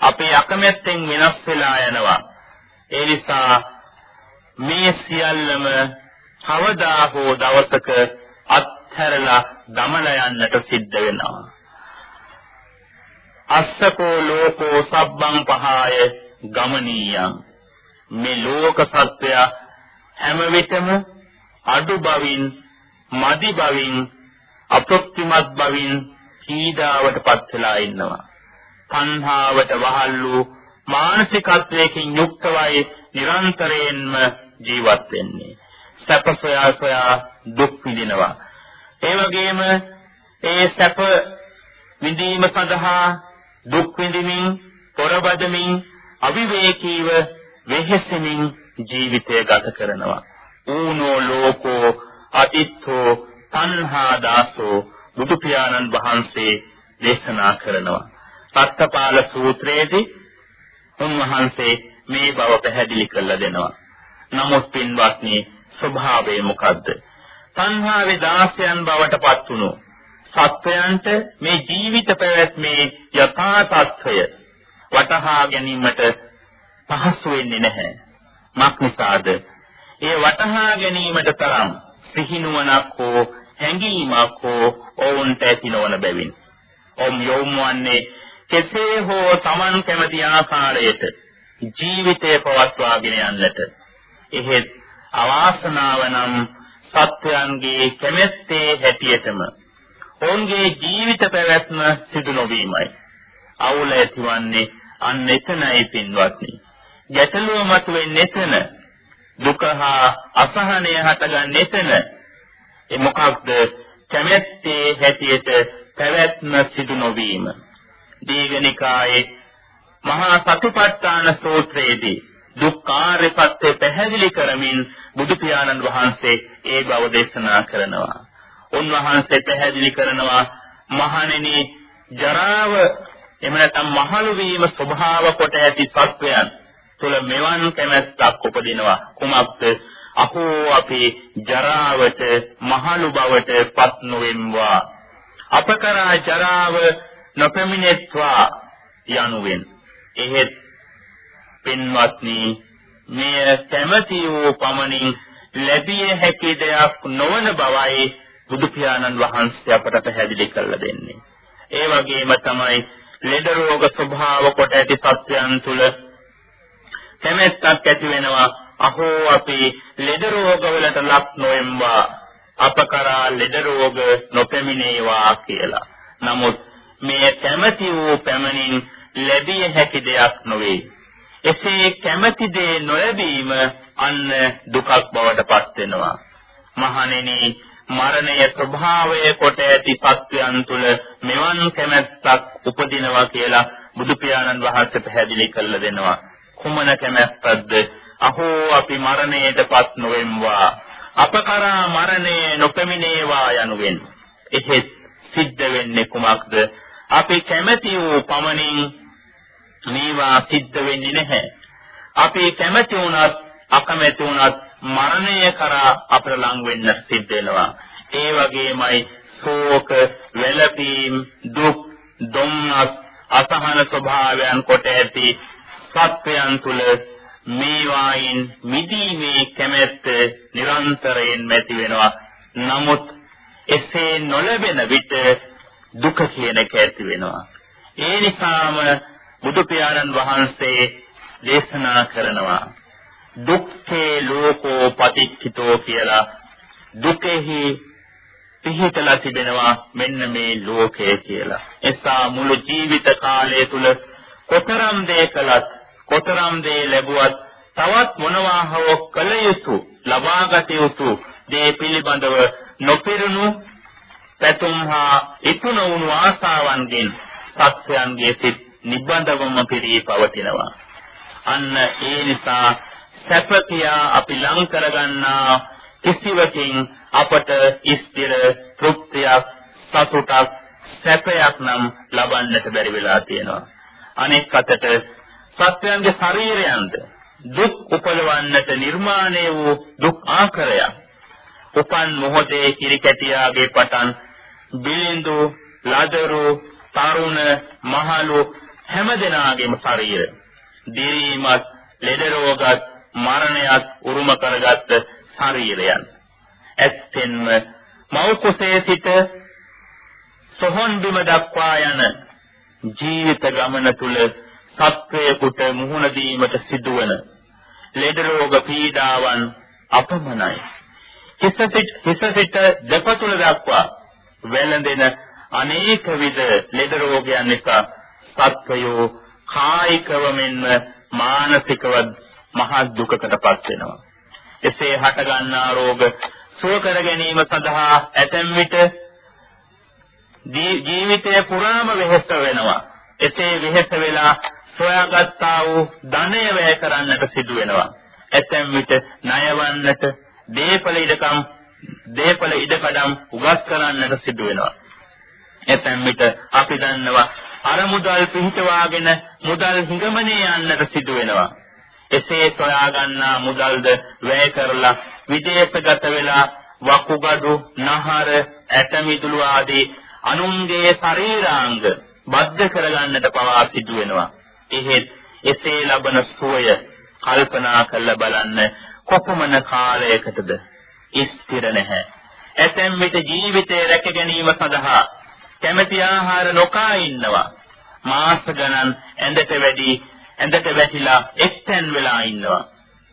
අපේ අකමැත්තෙන් වෙනස් වෙලා යනවා. ඒ නිසා මේ සියල්ලම කවදා හෝ දවසක අත්හැරලා ගමන යන්නට සිද්ධ වෙනවා. අස්සකෝ ලෝකෝ සබ්බං පහාය ගමනීයං මේ ලෝක සත්‍යය හැම විටම අඩු බවින් මදි බවින් අපෘක්තිමත් බවින් පීඩාවටපත් වෙලා ඉන්නවා. තණ්හාවට වහල් වූ මානසිකත්වයකින් යුක්තවයි නිරන්තරයෙන්ම ජීවත් වෙන්නේ. සැප සොයා සොයා දුක් විඳිනවා. ඒ වගේම ඒ සැප විඳීම සඳහා දුක් විඳිමින්, පොරබදමින්, අවිවේකීව වෙහෙසෙමින් ජීවිතය ගත කරනවා. ඌනෝ ලෝකෝ අතිත්තෝ තණ්හා දාසෝ බුදු පියාණන් වහන්සේ දේශනා කරනවා. සත්පාල සූත්‍රයේදී උන්වහන්සේ මේ බව පැහැදිලි කරලා දෙනවා. නමුත් පින්වත්නි ස්වභාවය මොකද්ද? තණ්හාවේ දාසයන් බවට පත් වුණු සත්වයන්ට මේ ජීවිත පැවැත්මේ යථා තත්ත්වය වටහා ගැනීමට පහසු වෙන්නේ නැහැ. මක්නිසාද? ඒ වටහා ගැනීමට තරම් සිහිනුවණක් හෝ හැඟීමක් හෝ ඔවුන්ට ඇති නොවන බැවින්. ඔම් යොමුවන්නේ කෙසේ හෝ Taman කැමති ආකාරයට ජීවිතය පවත්වාගෙන යන්නට. එහෙත් අවාසනාව නම් සත්වයන්ගේ කැමැත්තේ හැටියටම ඔවුන්ගේ ජීවිත පැවැත්ම සිදු නොවීමයි. අවුල ඇතිවන්නේ අන්න එතනයි පින්වත්නි. ගැටලුව මතුවෙන්නේ එතන. දුක හා අසහනය හටගන්නේ එතන. ඒ මොකක්ද? කැමැත්තේ හැටියට පැවැත්ම සිදු නොවීම. දීඝනිකායේ මහා සතිපට්ඨාන සූත්‍රයේදී දුක්ඛාරය සත්‍ය පැහැදිලි කරමින් බුදු පියාණන් වහන්සේ ඒ බව දේශනා කරනවා. උන්වහන්සේ පැහැදිලි කරනවා මහණෙනි ජරාව එහෙම නැත්නම් මහලු වීම ස්වභාව කොට ඇති සත්වයන් තුල මෙවන් කැමැත්තක් උපදිනවා. කුමක්ද? අහෝ අපි ජරාවට මහලු බවට පත් නොවෙම්වා. අපකරා ජරාව නොපෙමිණෙත්වා යනුවෙන්. එහෙත් පින්වත්නි මෙය කැමැති වූ පමණින් ලැබිය හැකි දෙයක් නොවන බවයි බුදු පියාණන් වහන්සේ අපට පැහැදිලි කරලා දෙන්නේ. ඒ වගේම තමයි ලෙඩ රෝග ස්වභාව කොට ඇති සත්‍යයන් තුල කැමැත්තක් ඇති වෙනවා අහෝ අපි ලෙඩ රෝග වලට ලක් නොවෙම්වා අප කරා ලෙඩ රෝග නොපැමිණේවා කියලා. නමුත් මේ කැමැති වූ පැමණින් ලැබිය හැකි දෙයක් නොවේ. එසේ කැමැති දේ නොලැබීම අන්න දුකක් බවට පත් වෙනවා. මහණෙනි මරණය ස්වභාවය කොට ඇති සත්‍යයන් තුල මෙවන් කැමැත්තක් උපදිනවා කියලා බුදු පියාණන් වහන්සේ පැහැදිලි කරලා දෙනවා. කුමන කැමැත්තක්ද? අහෝ අපි මරණයටපත් නොවෙම්වා. අප කරා මරණය නොපැමිණේවා යනුවෙන්. එහෙත් සිද්ධ වෙන්නේ කුමක්ද? අපි කැමැති වූ පමණින් මේවා සිද්ධ වෙන්නේ නැහැ. අපි කැමැති වුණත් අකමැති වුණත් මරණය කරා අපට ලං වෙන්න සිද්ධ වෙනවා. ඒ වගේමයි ශෝක, වැළපීම්, දුක්, දුම්නස්, අසහන ස්වභාවයන් කොට ඇති සත්‍යයන් තුල මේවායින් මිදීමේ කැමැත්ත නිරන්තරයෙන් ඇති වෙනවා. නමුත් එසේ නොලැබෙන විට දුක කියන එක ඇති වෙනවා. ඒ නිසාම බුදු පියාණන් වහන්සේ දේශනා කරනවා දුක්ඛේ ලෝකෝ පටිච්චිතෝ කියලා දුකෙහි පිහිටලා තිබෙනවා මෙන්න මේ ලෝකය කියලා. එසා මුළු ජීවිත කාලය තුල කොතරම් දේ කළත් කොතරම් දේ ලැබුවත් තවත් මොනවා හෝ කළ යුතු ලබාගත යුතු දේ පිළිබඳව නොපිරුණු පැතුම් හා ඉතුරු වුණු ආසාවන්ගෙන් සත්‍යයන්ගේ සිත් නිබඳවම පිරී පවතිනවා. අන්න ඒ නිසා සැප කියා අපි ලං කරගන්නා කිසිවකින් අපට ස්ථිර තෘප්තියක් සතුටක් සැපයක් නම් ලබන්නට බැරි වෙලා තියෙනවා. අනෙක් අතට සත්වයන්ගේ ශරීරයන්ද දුක් උපලවන්නට නිර්මාණය වූ දුක් ආකරයක්. උපන් මොහොතේ කිරිකැටියාගේ පටන් බිලින්දු ලදරු තරුණ මහලු හැමදෙනාගේම ශරීර. දිරීමත් ලෙඩ රෝගත් මරණයත් උරුම කරගත් ශරීරයන්. ඇත්තෙන්ම මව් කුසේ සිට සොහොන් බිම දක්වා යන ජීවිත ගමන තුල සත්වයකට මුහුණ දීමට සිදුවන ලෙඩ රෝග පීඩාවන් අපමණයි. හිස සිට දෙපතුල දක්වා වැළඳෙන අනේක විද ලෙඩ රෝගයන් නිසා සත්වයෝ කායිකව මෙන්ම මානසිකව මහා දුකකටපත් වෙනවා. එසේ හටගන්නා රෝග සුව කර ගැනීම සඳහා ඇතැම් විට ජීවිතය පුරාම වෙහෙස වෙනවා. එසේ වෙහෙස වෙලා සොයාගත්තා වූ ධනය වැය කරන්නට සිදු වෙනවා. ඇතැම් විට ණයවන්නට දීපල ඉඩකම් දීපල ඉඩකඩම් උගස් කරන්නට සිදු වෙනවා. ඇතැම් විට අපි දන්නවා අර මුදල් පිහිටවාගෙන මුදල් හිඟමනේ යන්නට සිදු වෙනවා. එසේ සොයා ගන්නා මුදල්ද වැය කරලා විදේශගත වෙලා වකුගඩු, නහර, ඇටමිදුළු ආදී අනුන්ගේ ශරීරාංග බද්ධ කරගන්නට පවා සිදු වෙනවා. එහෙත් එසේ ලබන සුවය කල්පනා කරලා බලන්න කොපමණ කාලයකටද ස්ථිර නැහැ. ඇතැම් විට ජීවිතය රැක ගැනීම සඳහා කැමැති ආහාර නොකා ඉන්නවා. මාස ගණන් ඇඳට වැඩි ඇඳට වැටිලා එක්තැන් වෙලා ඉන්නවා.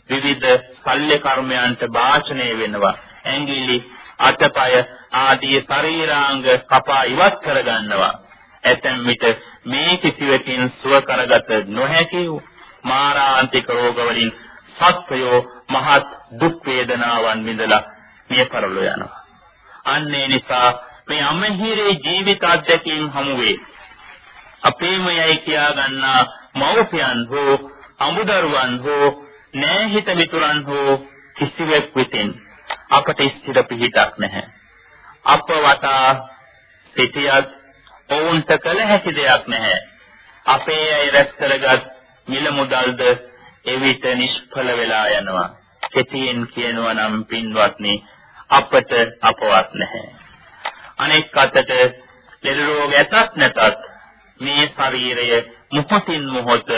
විවිධ ශල්‍ය කර්මයන්ට වාචනය වෙනවා. ඇඟිලි, අතපය ආදී ශරීරාංග කපා ඉවත් කරගන්නවා. ඇතැම් විට මේ කිසිවකින් සුව කරගත නොහැකි මාරාන්තික රෝග වලින් සත්වයෝ මහත් දුක් වේදනාවන් විඳලා මිය පරලෝ යනවා. අන්නේ නිසා මේ අමහිරේ ජීවිත අධ්‍යක්ීම් හමුවේ අපේමයයි කියා ගන්නා මව්පියන් හෝ අමුදරුවන් හෝ නෑහිත මිතුරන් හෝ කිසිවෙක් විසින් අපට ස්ථිර පිහිටක් නැහැ. අප වටා සිටියත් ඔවුන්ට කළ හැකි දෙයක් නැහැ. අපේ අය රැස් කරගත් මිල මුදල්ද එවිට නිෂ්ඵල වෙලා යනවා. කෙටියෙන් කියනවා නම් පින්වත්නි අපට අපවත් නැහැ. අනෙක් අතට ලෙඩ රෝග ඇතත් නැතත් මේ ශරීරය මොහොතින් මොහොත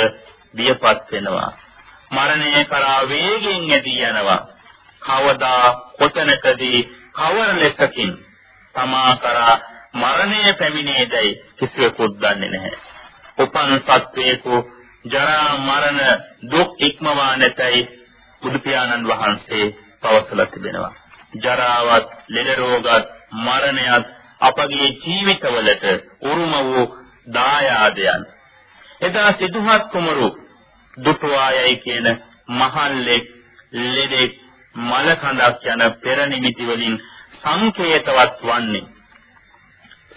බියපත් වෙනවා. මරණය කරා වේගෙන් ඇදී යනවා. කවදා කොතනකදී කවර ලෙසකින් තමා කරා මරණය පැමිණේදයි කිසිවෙකුත් දන්නේ නැහැ. උපන් සත්වේකු ජරා මරණ දුක් ඉක්මවා නැතයි බුදු පියාණන් වහන්සේ පවසලා තිබෙනවා. ජරාවත්, ලෙඩ රෝගත්, මරණයත් අපගේ ජීවිතවලට උරුම වූ දායාදයන්. එදා සිදුහත් කුමරු දුටුවායයි කියන මහල්ලෙක් ලෙඩෙක් මලකඳක් යන පෙර නිමිති වලින් සංකේතවත් වන්නේ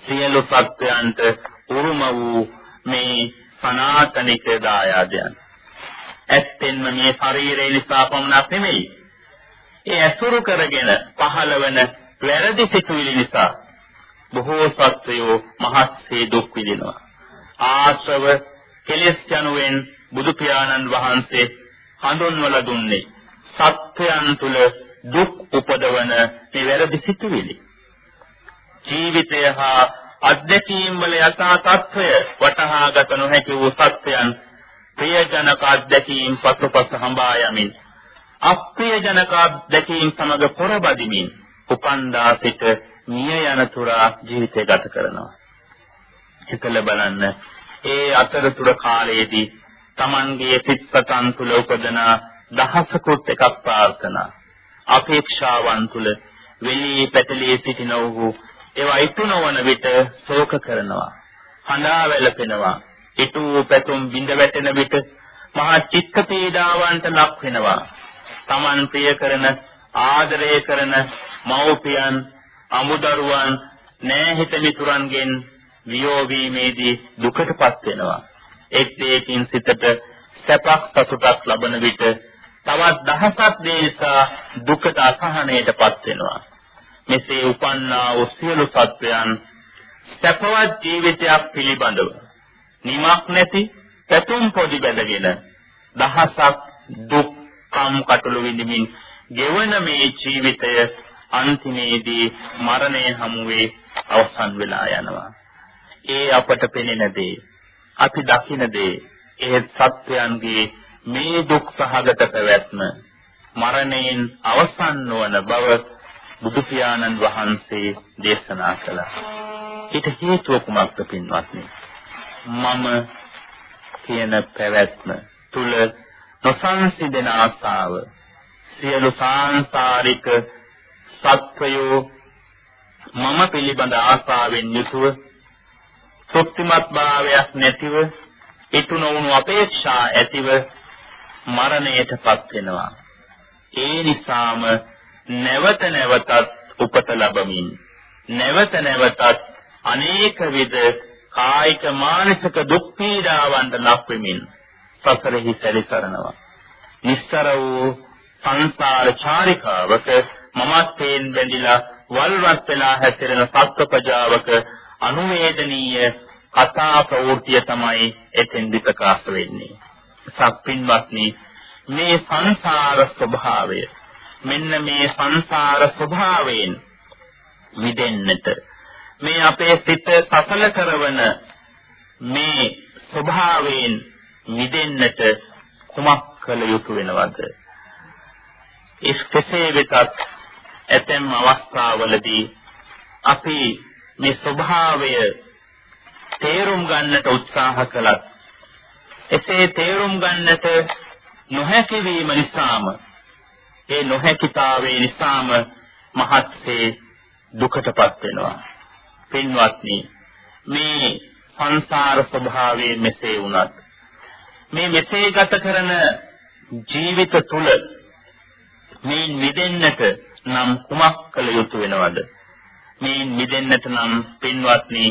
සියලු සත්‍යයන්ට උරුම වූ මේ සනාතනික දායාදයන්. ඇත්තෙන්ම මේ ශරීරය නිසා පමණක් නෙමෙයි. ඒ ඇසුරු කරගෙන පහළවන වැරදි සිතුවිලි නිසා බොහෝ සත්වයෝ මහත්සේ දුක් විඳිනවා. ආශ්‍රව කෙලෙස් යනුවෙන් බුදු පියාණන් වහන්සේ හඳුන්වලා දුන්නේ සත්‍යයන් තුල දුක් උපදවන මේ වැරදි සිතුවිලි. ජීවිතය හා අධ්‍යක්ීම් වල යථා තත්වය වටහාගත නොහැකි වූ සත්‍යයන් ප්‍රියජනක අධ්‍යක්ීම් පසුපස හඹා යමින් අප්‍රියජනක අධ්‍යක්ීම් සමග පොරබදිමින් උපන්දා සිට මිය යන තුරා ජීවිතය ගත කරනවා. හිතලා බලන්න. ඒ අතරතුර කාලයේදී Tamanගේ සිත් සතන් තුල උපදන දහසකුත් එකක් ප්‍රාර්ථනා. අපේක්ෂාවන් තුල වෙලී පැටලී සිටින වූ ඒවා ඉටු නොවන විට ශෝක කරනවා. හඬා වැළපෙනවා. ඉටු පැතුම් බිඳ වැටෙන විට මහා චිත්ත පීඩාවන්ට ලක් වෙනවා. Taman ප්‍රිය කරන ආදරය කරන මව්පියන් අමුදරුවන් නෑහිත මිතුරන්ගෙන් වියෝවීමේදී දුකටපත් වෙනවා එක් දෙයකින් සිතට සැපක් සතුටක් ලබන විට තවත් දහසක් දේසා දුකට අසහනයටපත් වෙනවා. මෙසේ උපන්නා වූ සියලු සත්වයන් සැපවත් ජීවිතයක් පිළිබඳව නිමක් නැති පැතුම් පොඩි බැඳගෙන දහසක් දුක් කම් කටළු විඳිමින් ගෙවන මේ ජීවිතය අන්තිමේදී මරණය හමුවේ අවසන් වෙලා යනවා. ඒ අපට පෙනෙන දේ අපි දකින දේ ඒ සත්‍යයන්ගේ මේ දුක් සහගත පැවැත්ම මරණයෙන් අවසන් නොවන බව බුදු පියාණන් වහන්සේ දේශනා කළා. ඊට හේතුව කුමක්ද පින්වත්නි? මම කියන පැවැත්ම තුල නොසන්සිදෙන ආසාව සියලු සාංශාරික සත්වයෝ මම පිළිබඳ ආසාවෙන් යුතුව තෘප්තිමත් භාවයක් නැතිව ඉටු නොවුණු අපේක්ෂා ඇතිව මරණයටපත් වෙනවා. ඒ නිසාම නැවත නැවතත් උපත ලැබමින් නැවත නැවතත් අනේක විද කායික මානසික දුක් පීඩාවන්ට ලක් වෙමින් සසරෙහි සැරිසරනවා. නිස්සර වූ සංසාර චාරිකාවක මමත්වයෙන් බැඳිලා වල්වත් වෙලා හැසිරෙන සත්ව ප්‍රජාවක අනුවේදනීය කතා ප්‍රවෘත්තිය තමයි එතෙන්දි ප්‍රකාශ වෙන්නේ. සත්පින්වත්නි මේ සංසාර ස්වභාවය මෙන්න මේ සංසාර ස්වභාවයෙන් මිදෙන්නට මේ අපේ සිත සඵල කරවන මේ ස්වභාවයෙන් මිදෙන්නට කුමක් කළ යුතු වෙනවද? එස්කසේ වෙතත් ඇතැම් අවස්ථාවලදී අපි මේ ස්වභාවය තේරුම් ගන්නට උත්සාහ කළත් එසේ තේරුම් ගන්නට නොහැකි වීම නිසාම ඒ නොහැකිතාවේ නිසාම මහත්සේ දුකටපත් වෙනවා. පින්වත්නි මේ සංසාර ස්වභාවයේ මෙසේ වුණත් මේ මෙසේ ගත කරන ජීවිත තුල මේ මිදෙන්නට නම් කුමක් කළ යුතු වෙනවද මේ මිදෙන්නට නම් පින්වත්නි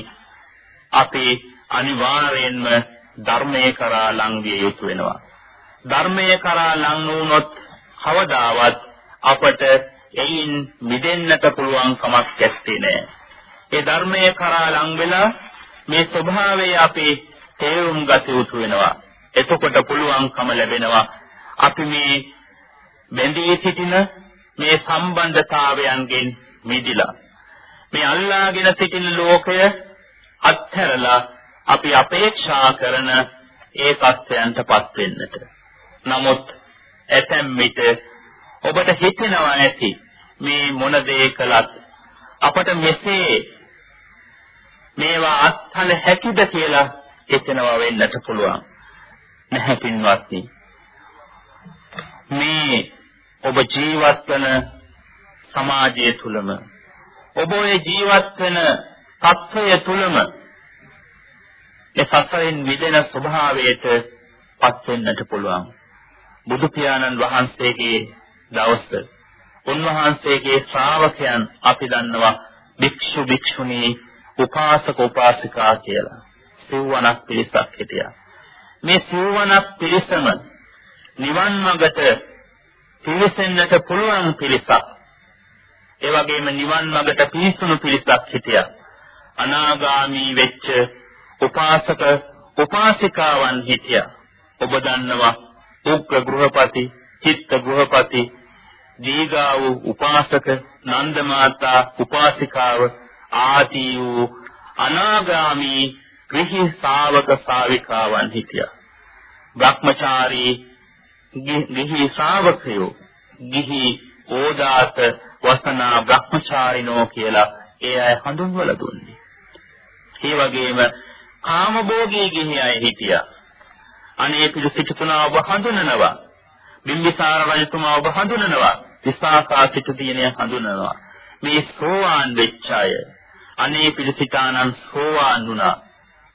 අපි අනිවාර්යයෙන්ම ධර්මයේ කරා ලං විය යුතු වෙනවා. ධර්මයේ කරා ලං වුණොත් කවදාවත් අපට එයින් මිදෙන්නට පුළුවන් කමක් නැත්තේ නෑ. ඒ ධර්මයේ කරා ලං වෙලා මේ ස්වභාවය අපි තේරුම් ගත යුතු වෙනවා. එතකොට පුළුවන්කම ලැබෙනවා අපි මේ බැඳී සිටින මේ සම්බන්ධතාවයන්ගෙන් මිදිලා මේ අල්ලාගෙන සිටින ලෝකය අත්හැරලා අපි අපේක්ෂා කරන ඒ තත්ත්වයන්ටපත් වෙන්නට. නමුත් ඇතැම් විට ඔබට හිතෙනවා ඇති මේ මොන දේ කළත් අපට මෙසේ මේවා අත්හල හැකිද කියලා හිතෙනවා වෙන්නට පුළුවන්. නැහැ පින්වත්නි. මේ ඔබ ජීවත් වන සමාජය තුලම ඔබ ඔය ජීවත් වෙන తත්වය තුලම ඒ සසරෙන් මිදෙන ස්වභාවයට පත් වෙන්නට පුළුවන්. බුදු පියාණන් වහන්සේගේ දවස උන්වහන්සේගේ ශ්‍රාවකයන් අපි දන්නවා භික්ෂු භික්ෂුණී උපාසක උපාසිකා කියලා. සිව්වනක් පිරිසක් හිටියා. මේ සිව්වනක් පිරිසම නිවන් මඟට පිවිසෙන්නට පුළුවන් පිරිසක්. ඒ වගේම නිවන් මඟට පිවිසුණු පිරිසක් හිටියා. අනාගාමී වෙච්ච උපාසක උපාසිකාවන් හිටියා. ඔබ දන්නවා උග්‍ර ගෘහපති, චිත්ත ගෘහපති, දීගා වූ උපාසක, නන්ද මාතා උපාසිකාව ආදී වූ අනාගාමී ගෘහි ශාවක ශාවිකාවන් හිටියා. භ්‍රමචාරී ගිහි ශ්‍රාවකයෝ ගිහි ඕදාත වසනා භ්‍රමචාරිනෝ කියලා ඒ අය හඳුන්වලා දුන්නේ. ඒ වගේම කාමභෝගී ගිහි අය හිටියා. අනේ පිළිසිතුනා ඔබ හඳුනනවා. බිම්බිසාර රජතුමා ඔබ හඳුනනවා. විසාකා සිටුදීනය හඳුනනවා. මේ සෝවාන් වෙච්ච අය අනේ පිළිසිතානන් සෝවාන් වුණා.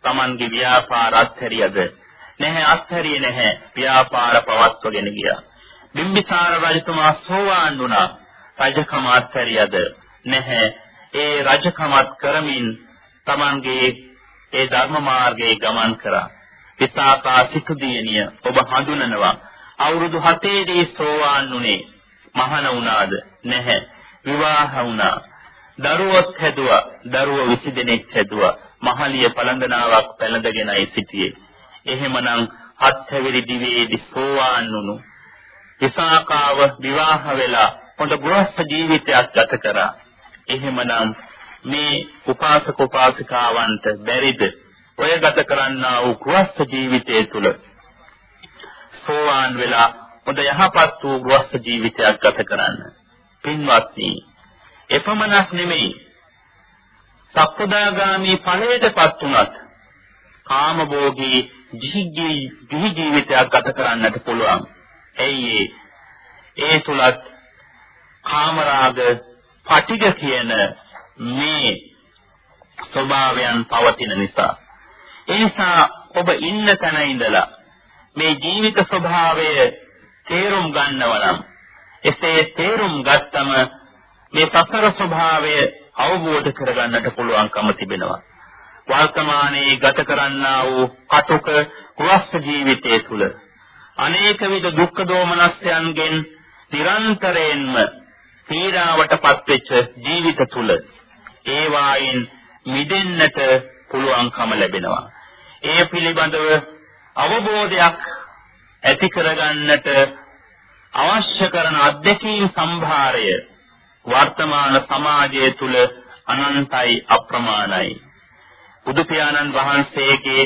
Tamange ව්‍යාපාර අත්හැරියද? නැහැ අත්හැරියේ නැහැ. ව්‍යාපාර පවත්වගෙන ගියා. බිම්බිසාර රජතුමා සෝවාන් වුණා. රජකම අත්හැරියද? නැහැ. ඒ රජකමත් කරමින් Tamange ඒ ධර්ම මාර්ගයේ ගමන් කරා. විසාකා සිටුදීනිය ඔබ හඳුනනවා. අවුරුදු 7 දී සෝවාන් වුණේ. මහාන වුණාද? නැහැ. විවාහ වුණා. දරුවොත් හැදුවා. දරුවෝ 20 දෙනෙක් හැදුවා. මහලිය පළඳනාවක් පැළඳගෙනයි සිටියේ. එහෙමනම් හත්හැවිරි දිවේදී සෝවාන් වුණු විසාකාව විවාහ වෙලා හොඳ ගෘහස්ත ජීවිතයක් ගත කරා. එහෙමනම් මේ උපාසක උපාසිකාවන්ට බැරිද ඔය ගත කරන්නා වූ ගෘහස්ත ජීවිතය තුළ සෝවාන් වෙලා හොඳ යහපත් වූ ගෘහස්ත ජීවිතයක් ගත කරන්න. පින්වත්නි, එපමණක් නෙමෙයි. සක්පදාගාමි ඵලයටපත් උනත් කාමභෝගී ජීවි ජීවිතයක් ගත කරන්නට පුළුවන්. එයි ඒ තුලත් කාමරාග පටිග කියන මේ ස්වභාවයන් පවතින නිසා ඒ නිසා ඔබ ඉන්න තැන ඉඳලා මේ ජීවිත ස්වභාවය තේරුම් ගන්නව නම් එසේ තේරුම් ගත්තම මේ සසර ස්වභාවය අවබෝධ කරගන්නට පුළුවන්කම තිබෙනවා. වර්තමානයේ ගත කරන්නා වූ කටුක කුලස්ස ජීවිතයේ තුල අනේක විද දුක්ඛ දෝමනස්යන්ගෙන් නිරන්තරයෙන්ම පීඩාවටපත් වෙච්ච ජීවිත තුල ඒ වායින් මිදෙන්නට පුළුවන්කම ලැබෙනවා. ඒ පිළිබඳව අවබෝධයක් ඇති කරගන්නට අවශ්‍ය කරන අධ්‍යක්ීම් සම්භාරය වර්තමාන සමාජය තුල අනන්තයි අප්‍රමාණයි. බුදු පියාණන් වහන්සේගේ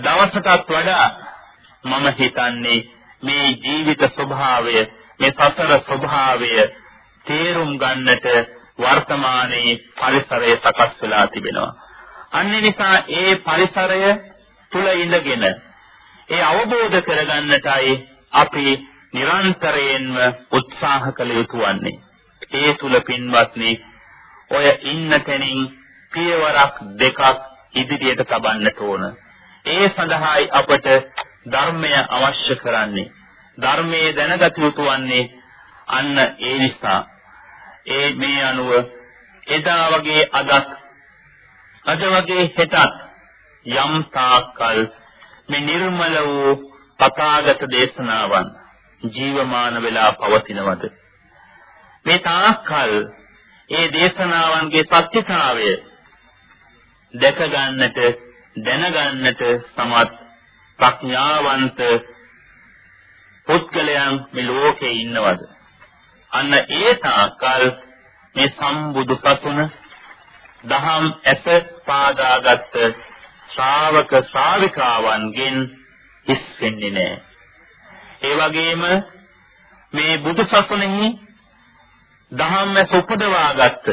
දවසටත් වඩා මම හිතන්නේ මේ ජීවිත ස්වභාවය මේ සසර ස්වභාවය තේරුම් ගන්නට වර්තමානයේ පරිසරය සකස් වෙලා තිබෙනවා. අන්න නිසා ඒ පරිසරය තුල ඉඳගෙන ඒ අවබෝධ කරගන්නටයි අපි නිරන්තරයෙන්ම උත්සාහ කළ යුතු වන්නේ. ඒ තුල පින්වත්නි ඔය ඉන්න තැනින් පියවරක් දෙකක් ඉදිරියට තබන්නට ඕන. ඒ සඳහායි අපට ධර්මය අවශ්‍ය කරන්නේ. ධර්මයේ දැනගත යුතු වන්නේ අන්න ඒ නිසා. ඒ මේ අනුව එදා වගේ අදත් අද වගේ හෙටත් යම් තාක්කල් මේ නිර්මල වූ තථාගත දේශනාවන් ජීවමාන වෙලා පවතිනවද මේ තාක්කල් ඒ දේශනාවන්ගේ සත්‍යතාවය දැක ගන්නට දැනගන්නට සමත් ප්‍රඥාවන්ත පුද්ගලයන් මේ ලෝකේ ඉන්නවද අන්න ඒ තාක්කල් මේ සම්බුදු සසුන දහම් ඇස පාදාගත් ශ්‍රාවක ශ්‍රාවිකාවන්ගෙන් හිස් වෙන්නේ නැහැ. ඒ වගේම මේ බුදු සසුනේහි දහම් ඇස උපදවාගත්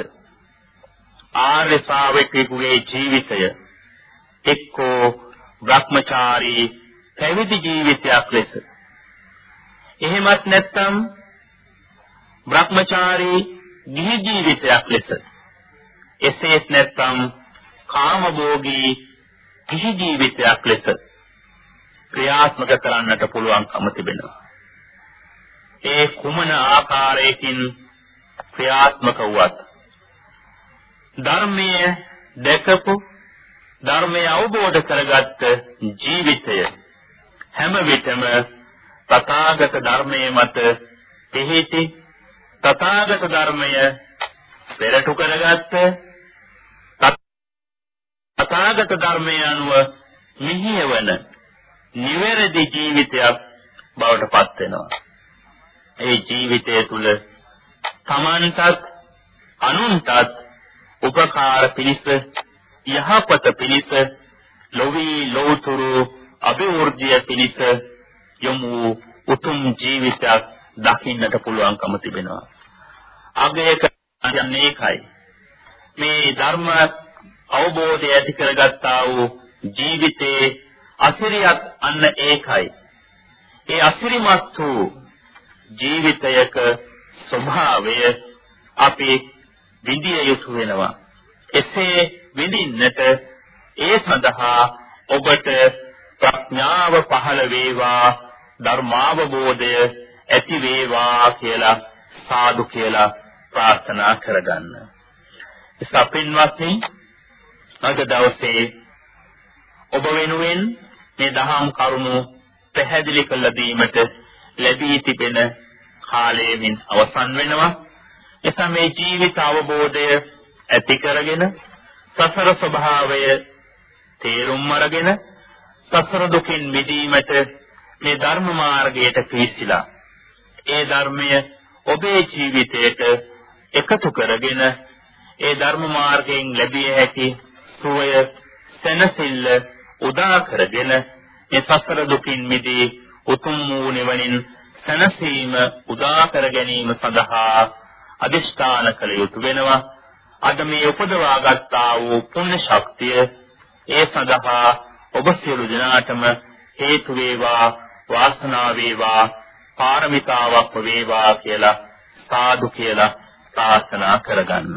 ආර්ය ශ්‍රාවකෙකුගේ ජීවිතය එක්කෝ භ්‍රමචාරී පැවිදි ජීවිතයක් ලෙස එහෙමත් නැත්නම් භ්‍රමචාරී ගිහි ජීවිතයක් ලෙස එසේත් නැත්නම් කාමභෝගී කිසි ජීවිතයක් ලෙස ක්‍රියාත්මක කරන්නට පුළුවන්කම තිබෙනවා. ඒ කුමන ආකාරයකින් ක්‍රියාත්මක වුවත් ධර්මයේ දැකපු ධර්මය අවබෝධ කරගත්ත ජීවිතය හැම විටම තථාගත ධර්මයේ මත පිහිටි තථාගත ධර්මය පෙරටු කරගත්ත තථාගත ධර්මයේ අනුව මිහියවන නිවැරදි ජීවිතයක් බවට පත් වෙනවා. ඒ ජීවිතය තුළ තමන්ටත් අනුන්ටත් උපකාර පිණිස යහපත පිණිස ලෝවි ලෝතුරු අභිවෘද්ධිය පිණිස යොමු උතුම් ජීවිතයක් දකින්නට පුළුවන්කම තිබෙනවා. අගයක යන්නේ ඒකයි. මේ ධර්ම අවබෝධය ඇති කරගත්තා වූ ජීවිතේ අසිරියක් අන්න ඒකයි. ඒ අසිරිමත් වූ ජීවිතයක ස්වභාවය අපි විඳිය යුතු වෙනවා. එසේ විඳින්නට ඒ සඳහා ඔබට ප්‍රඥාව පහළ වේවා ධර්මාවබෝධය ඇති වේවා කියලා සාදු කියලා ප්‍රාර්ථනා කරගන්න. සපින්වත්නි අද දවසේ ඔබ වෙනුවෙන් මේ දහම් කරුණු පැහැදිලි කළ දීමට ලැබී තිබෙන කාලයෙන් අවසන් වෙනවා. එසම මේ ජීවිත අවබෝධය ඇති කරගෙන සසර ස්වභාවය තේරුම් අරගෙන සසර දුකින් මිදීමට මේ ධර්ම මාර්ගයට පිවිසිලා ඒ ධර්මය ඔබේ ජීවිතයට එකතු කරගෙන ඒ ධර්ම මාර්ගයෙන් ලැබිය හැකි සුවය සැනසෙල්ල උදා කරගෙන මේ සසර දුකින් මිදී උතුම් වූ නිවනින් සැනසීම උදා කර ගැනීම සඳහා අදිෂ්ඨාන කළ යුතු වෙනවා අද මේ උපදවා ගත්තා වූ පුණ්‍ය ශක්තිය ඒ සඳහා ඔබ සියලු දෙනාටම හේතු වේවා වාසනාව වේවා පාරමිතාවක් වේවා කියලා සාදු කියලා ප්‍රාර්ථනා කරගන්න.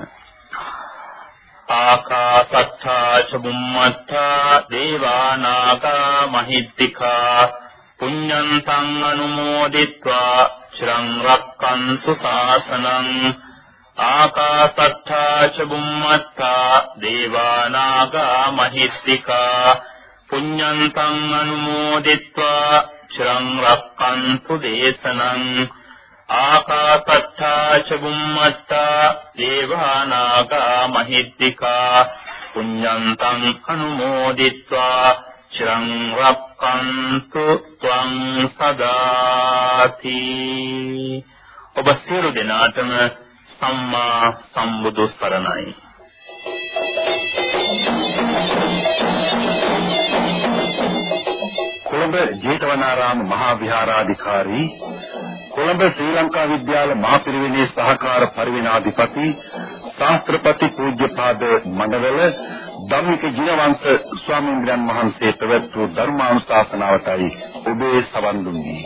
ආකාසත්තා චුම්මත්තා දේවා නාග මහිත්‍තිකා පුඤ්ඤන්තං අනුමෝදිත්වා චිරං රක්කන්තු සාසනං ආකාසත්තා ච බුම්මත්තා දේවානාග මහිත්‍තිකා පුඤ්ඤන්තං අනුමෝදිත්වා චිරං රක්කන්තු දේශනං ආකාසත්තා ච බුම්මත්තා දේවානාග මහිත්‍තිකා පුඤ්ඤන්තං අනුමෝදිත්වා චිරං රක්칸තු ත්වං සදාති. ඔබ සියලු දෙනාටම සම්මා සම්බුදු සරණයි. කොළඹ ජේතවනාරාම මහා විහාරාධිකාරී කොළඹ ශ්‍රී ලංකා විද්‍යාල මහපිරිවෙනේ සහකාර පරිවෙනාධිපති ශාස්ත්‍රපති පූජ්‍යපාද මණ්ඩවල ධම්මික ජිනවංශ ස්වාමීන් වහන්සේ පැවැත් වූ ධර්මානුශාසනාවටයි ඔබේ සවන් දුන්නේ.